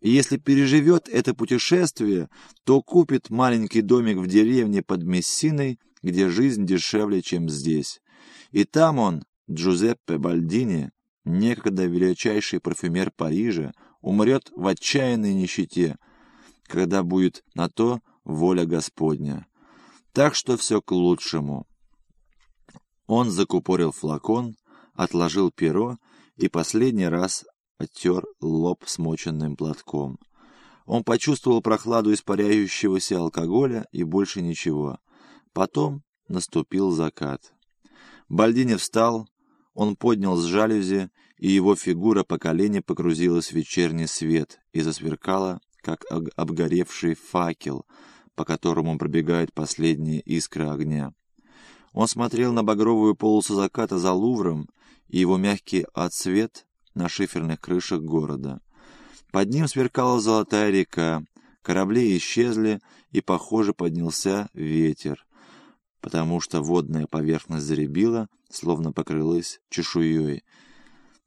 И если переживет это путешествие, то купит маленький домик в деревне под Мессиной, где жизнь дешевле, чем здесь. И там он, Джузеппе Бальдини, некогда величайший парфюмер Парижа, умрет в отчаянной нищете, когда будет на то воля Господня. Так что все к лучшему. Он закупорил флакон, отложил перо и последний раз оттер лоб смоченным платком. Он почувствовал прохладу испаряющегося алкоголя и больше ничего. Потом наступил закат. Бальдини встал, он поднял с жалюзи, и его фигура по колени погрузилась в вечерний свет и засверкала, как обгоревший факел, по которому пробегают последние искры огня. Он смотрел на багровую полосу заката за Лувром, и его мягкий отсвет на шиферных крышах города. Под ним сверкала золотая река, корабли исчезли, и, похоже, поднялся ветер, потому что водная поверхность заребила, словно покрылась чешуей.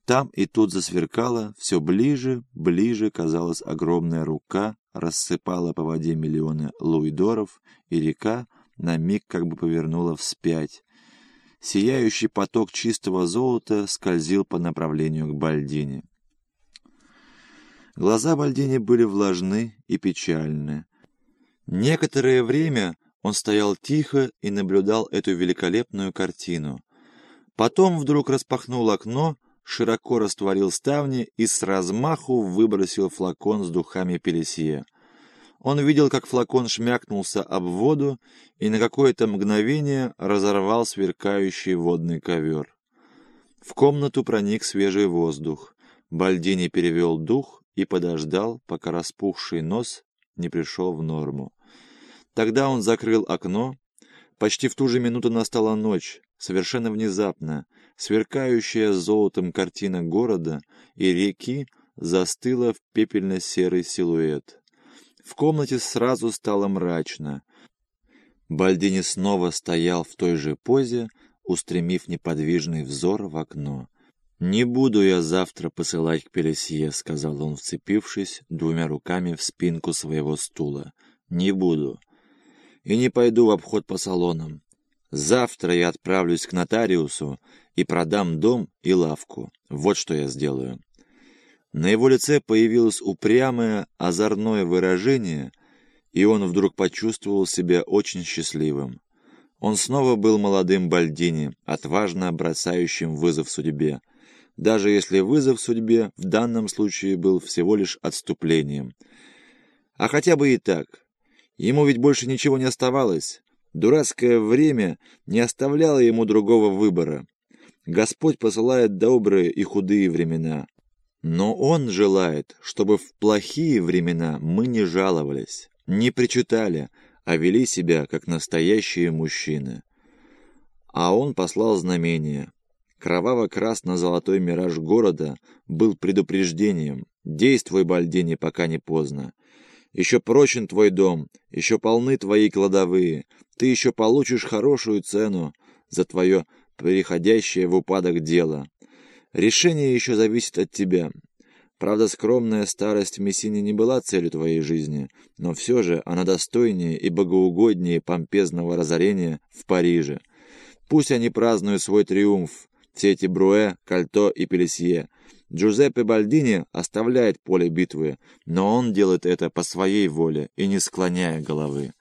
Там и тут засверкало, все ближе, ближе, казалось, огромная рука рассыпала по воде миллионы луидоров, и река на миг как бы повернула вспять, Сияющий поток чистого золота скользил по направлению к Бальдине. Глаза Бальдини были влажны и печальны. Некоторое время он стоял тихо и наблюдал эту великолепную картину. Потом вдруг распахнул окно, широко растворил ставни и с размаху выбросил флакон с духами Пелесье. Он видел, как флакон шмякнулся об воду и на какое-то мгновение разорвал сверкающий водный ковер. В комнату проник свежий воздух. Бальдини перевел дух и подождал, пока распухший нос не пришел в норму. Тогда он закрыл окно. Почти в ту же минуту настала ночь, совершенно внезапно. Сверкающая золотом картина города и реки застыла в пепельно-серый силуэт. В комнате сразу стало мрачно. Бальдини снова стоял в той же позе, устремив неподвижный взор в окно. «Не буду я завтра посылать к Пелесье», — сказал он, вцепившись двумя руками в спинку своего стула. «Не буду. И не пойду в обход по салонам. Завтра я отправлюсь к нотариусу и продам дом и лавку. Вот что я сделаю. На его лице появилось упрямое, озорное выражение, и он вдруг почувствовал себя очень счастливым. Он снова был молодым Бальдини, отважно бросающим вызов судьбе, даже если вызов судьбе в данном случае был всего лишь отступлением. А хотя бы и так. Ему ведь больше ничего не оставалось. Дурацкое время не оставляло ему другого выбора. Господь посылает добрые и худые времена, но Он желает, чтобы в плохие времена мы не жаловались, не причитали, а вели себя, как настоящие мужчины. А Он послал знамение. Кроваво-красно-золотой мираж города был предупреждением. Действуй, Бальдини, пока не поздно. Еще прочен твой дом, еще полны твои кладовые. Ты еще получишь хорошую цену за твое переходящее в упадок дело. Решение еще зависит от тебя. Правда, скромная старость в Мессине не была целью твоей жизни, но все же она достойнее и богоугоднее помпезного разорения в Париже. Пусть они празднуют свой триумф, все эти Бруэ, Кальто и Пелесье. Джузеппе Бальдини оставляет поле битвы, но он делает это по своей воле и не склоняя головы.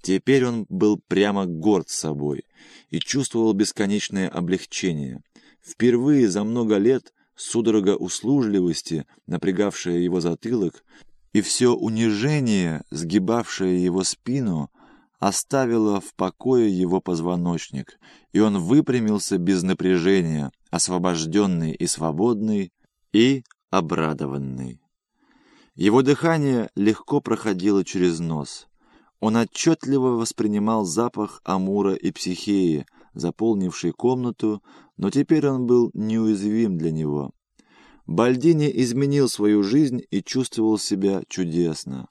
Теперь он был прямо горд собой и чувствовал бесконечное облегчение. Впервые за много лет судорога услужливости, напрягавшая его затылок, и все унижение, сгибавшее его спину, оставило в покое его позвоночник, и он выпрямился без напряжения, освобожденный и свободный, и обрадованный. Его дыхание легко проходило через нос. Он отчетливо воспринимал запах амура и психеи, заполнивший комнату, но теперь он был неуязвим для него. Бальдини изменил свою жизнь и чувствовал себя чудесно.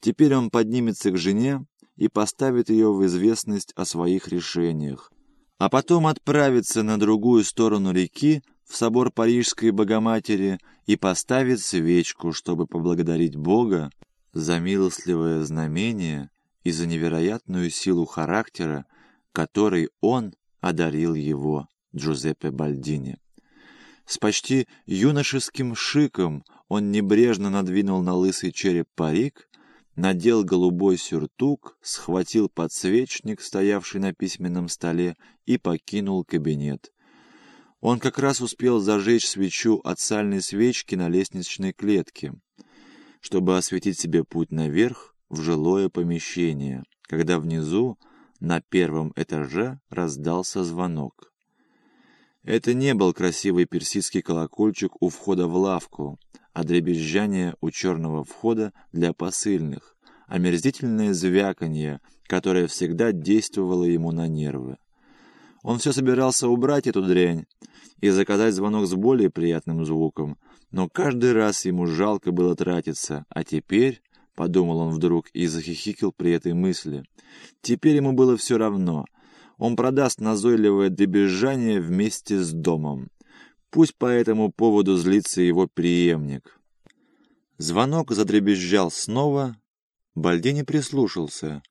Теперь он поднимется к жене и поставит ее в известность о своих решениях, а потом отправится на другую сторону реки в собор Парижской Богоматери и поставит свечку, чтобы поблагодарить Бога за милостливое знамение и за невероятную силу характера, которой он одарил его, Джузеппе Бальдини. С почти юношеским шиком он небрежно надвинул на лысый череп парик, надел голубой сюртук, схватил подсвечник, стоявший на письменном столе, и покинул кабинет. Он как раз успел зажечь свечу от сальной свечки на лестничной клетке, чтобы осветить себе путь наверх в жилое помещение, когда внизу, на первом этаже, раздался звонок. Это не был красивый персидский колокольчик у входа в лавку, а дребезжание у черного входа для посыльных, омерзительное звяканье, которое всегда действовало ему на нервы. Он все собирался убрать эту дрянь и заказать звонок с более приятным звуком, но каждый раз ему жалко было тратиться, а теперь, — подумал он вдруг и захихикал при этой мысли, — теперь ему было все равно — он продаст назойливое дребезжание вместе с домом. Пусть по этому поводу злится его преемник. Звонок задребезжал снова. Бальдини прислушался.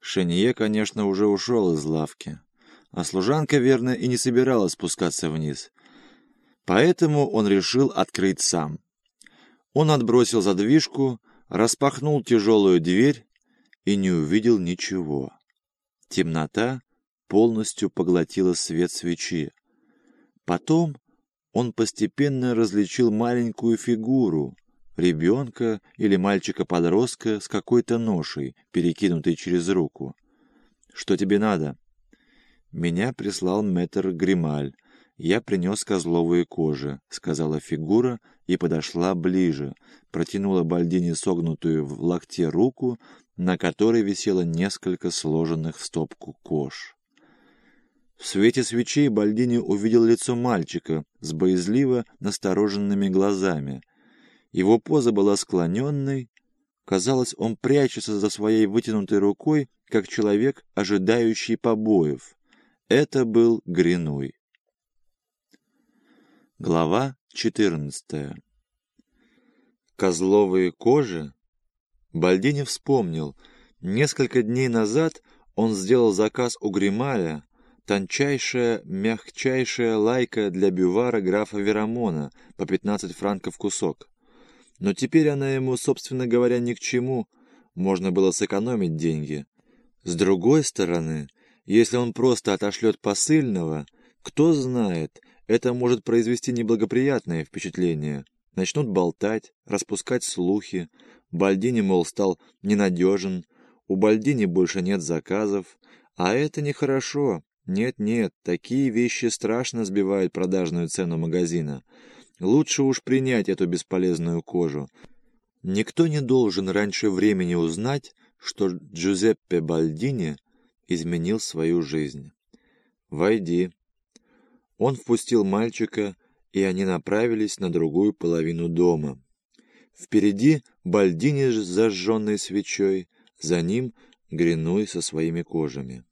Шенье, конечно, уже ушел из лавки. А служанка, верно, и не собиралась спускаться вниз. Поэтому он решил открыть сам. Он отбросил задвижку, распахнул тяжелую дверь и не увидел ничего. Темнота полностью поглотила свет свечи. Потом он постепенно различил маленькую фигуру, ребенка или мальчика-подростка с какой-то ношей, перекинутой через руку. «Что тебе надо?» «Меня прислал мэтр Грималь. Я принес козловые кожи», — сказала фигура и подошла ближе, протянула Бальдине согнутую в локте руку, на которой висело несколько сложенных в стопку кож. В свете свечей Бальдини увидел лицо мальчика с боязливо настороженными глазами. Его поза была склоненной. Казалось, он прячется за своей вытянутой рукой, как человек, ожидающий побоев. Это был Гринуй. Глава 14 Козловые кожи? Бальдини вспомнил. Несколько дней назад он сделал заказ у Грималя, Тончайшая, мягчайшая лайка для бювара графа Верамона по 15 франков кусок. Но теперь она ему, собственно говоря, ни к чему. Можно было сэкономить деньги. С другой стороны, если он просто отошлет посыльного, кто знает, это может произвести неблагоприятное впечатление. Начнут болтать, распускать слухи. Бальдини, мол, стал ненадежен, у Бальдини больше нет заказов. А это нехорошо. Нет-нет, такие вещи страшно сбивают продажную цену магазина. Лучше уж принять эту бесполезную кожу. Никто не должен раньше времени узнать, что Джузеппе Бальдини изменил свою жизнь. «Войди». Он впустил мальчика, и они направились на другую половину дома. Впереди Бальдини с зажженной свечой, за ним Гринуй со своими кожами.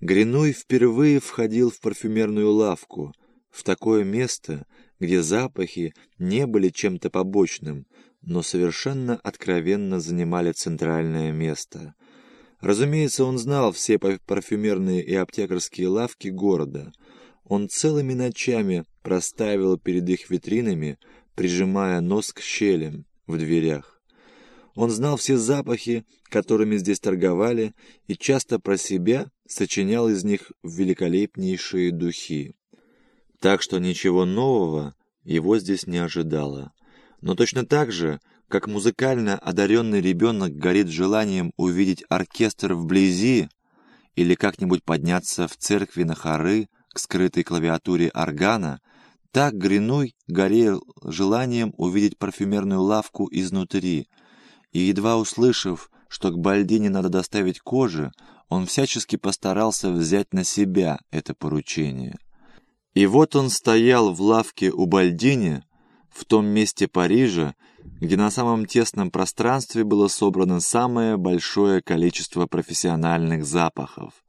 Гринуй впервые входил в парфюмерную лавку, в такое место, где запахи не были чем-то побочным, но совершенно откровенно занимали центральное место. Разумеется, он знал все парфюмерные и аптекарские лавки города. Он целыми ночами проставил перед их витринами, прижимая нос к щелям в дверях. Он знал все запахи, которыми здесь торговали, и часто про себя сочинял из них великолепнейшие духи. Так что ничего нового его здесь не ожидало. Но точно так же, как музыкально одаренный ребенок горит желанием увидеть оркестр вблизи или как-нибудь подняться в церкви на хоры к скрытой клавиатуре органа, так Гринуй горел желанием увидеть парфюмерную лавку изнутри, и, едва услышав, что к Бальдине надо доставить кожи, он всячески постарался взять на себя это поручение. И вот он стоял в лавке у Бальдини, в том месте Парижа, где на самом тесном пространстве было собрано самое большое количество профессиональных запахов.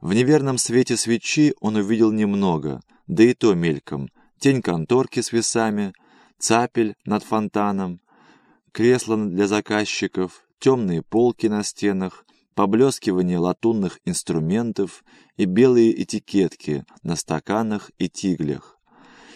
В неверном свете свечи он увидел немного, да и то мельком, тень конторки с весами, цапель над фонтаном, кресла для заказчиков, темные полки на стенах, поблескивание латунных инструментов и белые этикетки на стаканах и тиглях.